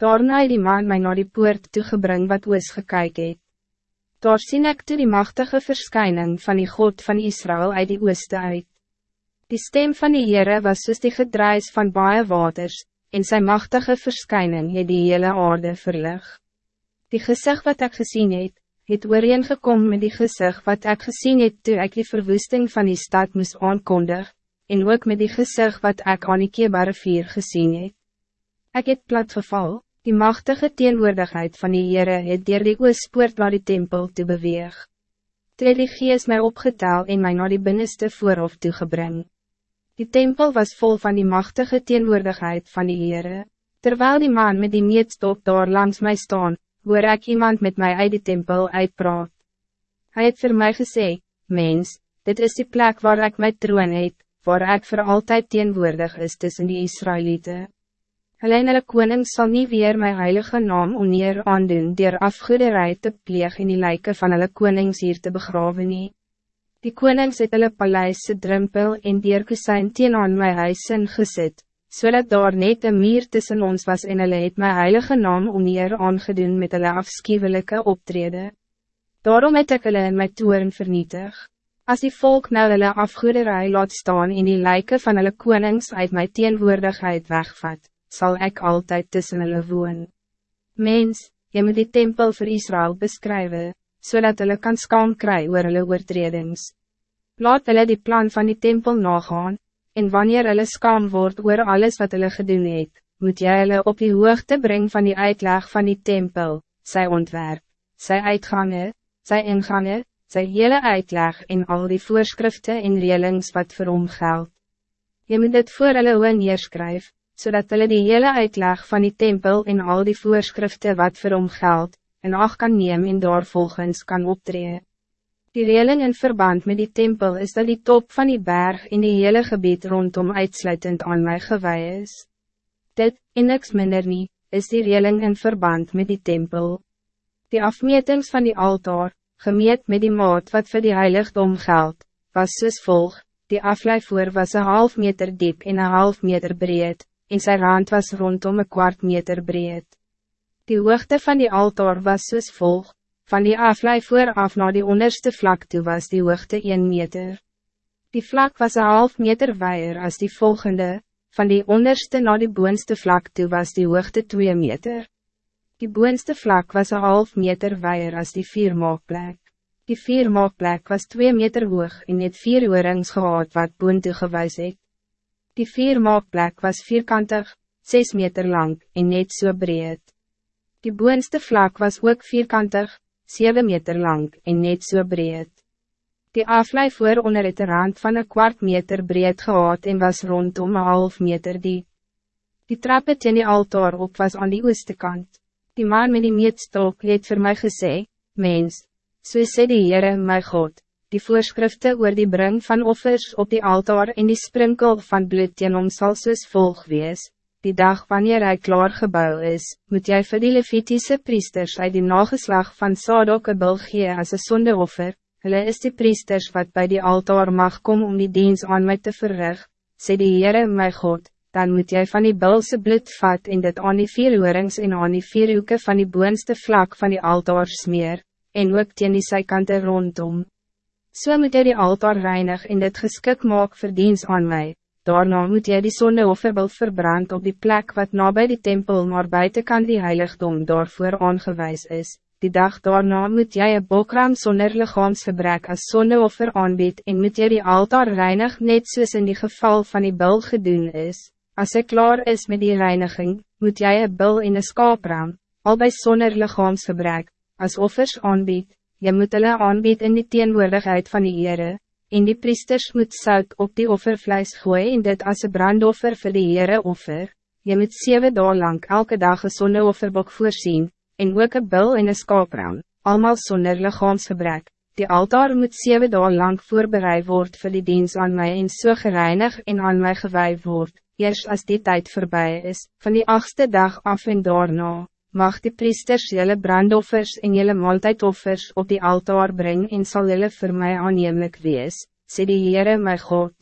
Daarna het die man my naar die poort toegebring wat oos gekyk het. Daar sien ek toe die machtige verschijning van die God van Israël uit die ooste uit. Die stem van die Heere was soos die gedruis van baie waters, en zijn machtige verschijning het die hele aarde verlig. Die gezicht wat ik gezien het, het ooreengekom met die gezicht wat ik gezien het toe ek die verwoesting van die stad moest aankondig, en ook met die gezicht wat ik aan die keerbare vier gezien het. Ek het platgeval, die machtige teenwoordigheid van die Heere het dier die oospoort waar die tempel te beweeg. Toe die gees my opgetel en my naar die binnenste voorhof toegebring. Die tempel was vol van die machtige teenwoordigheid van die Heere. Terwijl die man met die meetstok daar langs mij staan, hoor ik iemand met mij uit die tempel uitpraat. Hij het voor mij gezegd, mens, dit is die plek waar ik mijn troon het, waar ik voor altijd teenwoordig is tussen die Israëlieten. Alleen hulle koning sal nie weer my heilige naam oneer aandoen dier afgoederij te pleeg in die lijken van hulle konings hier te begraven nie. Die konings het hulle paleise drempel en dier kusijn teen aan my huis in gesit, so daar net een meer tussen ons was en hulle het my heilige naam oneer aangedoen met hulle afschuwelijke optrede. Daarom het ek hulle in my toeren vernietig. Als die volk nou hulle afgoederij laat staan en die lijken van hulle konings uit my teenwoordigheid wegvat, zal ik altijd tussen hulle woon. Mens, je moet die tempel voor Israël beschrijven, zodat hulle kan skaam kry oor hulle oortredings. Laat hulle die plan van die tempel nagaan, en wanneer hulle skaam word oor alles wat hulle gedoen het, moet jy hulle op die hoogte brengen van die uitleg van die tempel, sy ontwerp, sy uitgangen, sy ingangen, sy hele uitleg en al die voorschriften en reelings wat vir hom geld. Je moet dit voor hulle oor neerskryf, zodat hulle die hele uitleg van die tempel en al die voorschriften wat vir hom geld, en ach kan neem en daar volgens kan optreden. Die reling in verband met die tempel is dat die top van die berg in die hele gebied rondom uitsluitend aan mij gewaai is. Dit, en niks minder nie, is die reling in verband met die tempel. Die afmetings van die altaar, gemeet met die maat wat voor die heiligdom geld, was soos volg, die afleivoer was een half meter diep en een half meter breed, en zijn rand was rondom een kwart meter breed. Die hoogte van die altaar was soos volg, van die aflei vooraf naar die onderste vlak toe was die hoogte 1 meter. Die vlak was een half meter weier als die volgende, van die onderste naar die boonste vlak toe was die hoogte 2 meter. Die boonste vlak was een half meter weier als die viermaakplek. Die viermaakplek was 2 meter hoog en het vier oorings gehad wat boon toe gewys het. Die viermaakplek was vierkantig, 6 meter lang en net so breed. Die boonste vlak was ook vierkantig, 7 meter lang en net so breed. Die aflei voor onder het rand van een kwart meter breed gehad en was rondom een half meter diep. Die trappe teen die altaar op was aan die ooste kant. Die man met die meetstok het voor mij gesê, Mens, so sê die Heere my God, die voorschriften oor die bring van offers op die altaar en die sprinkel van bloed teen hom sal soos volg wees. Die dag wanneer hij klaar gebouw is, moet jij vir die Levitiese priesters uit die nageslag van Sadok een bil gee as een sondeoffer, hulle is die priesters wat bij die altaar mag komen om die dienst aan mij te verrig, sê die Heere my God, dan moet jij van die bilse bloed vat en dit aan die vier oorings en aan die vier hoeke van die boonste vlak van die altaar smeer, en ook teen die sykante rondom. So moet jy die altaar reinig en dit geskik maak vir diens aan mij. Daarna moet jy die sondeofferbeeld verbrand op die plek wat nabij die tempel maar buiten kan die heiligdom daarvoor aangewijs is. Die dag daarna moet jy een bokram sonder lichaamsgebrek as sondeoffer aanbied en moet jy die altaar reinig net soos in die geval van die bil gedoen is. Als ik klaar is met die reiniging, moet jy een bil in een skaapram, al bij sonder lichaamsgebrek, as offers aanbied, Je moet hulle aanbied in die teenwoordigheid van die Heere, en die priesters moet zout op die offervleis gooien en dit as een brandoffer vir die Heere offer. Je moet zeven dagen lang elke dag een zonneofferbok voorzien, en ook een bil en een skaapram, allemaal zonder lichaamsgebrek. Die altaar moet zeven dagen lang voorbereid worden voor die dienst aan mij en so gereinig en aan mij gewijd wordt, eerst als die tijd voorbij is, van die achtste dag af en daarna mag die priesters jelle brandoffers en jelle maaltijdoffers op die altaar brengen en sal jelle voor mij aannemelijk wees, sê die Heere my God.